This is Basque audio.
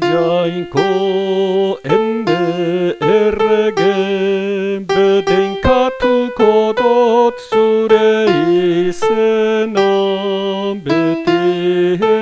jainko ende errege Bedenkatuko dot zure izena beti